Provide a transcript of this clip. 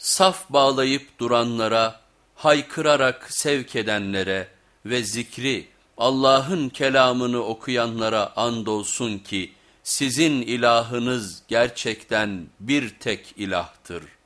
Saf bağlayıp duranlara, haykırarak sevk edenlere ve zikri Allah'ın kelamını okuyanlara andolsun ki sizin ilahınız gerçekten bir tek ilahtır.''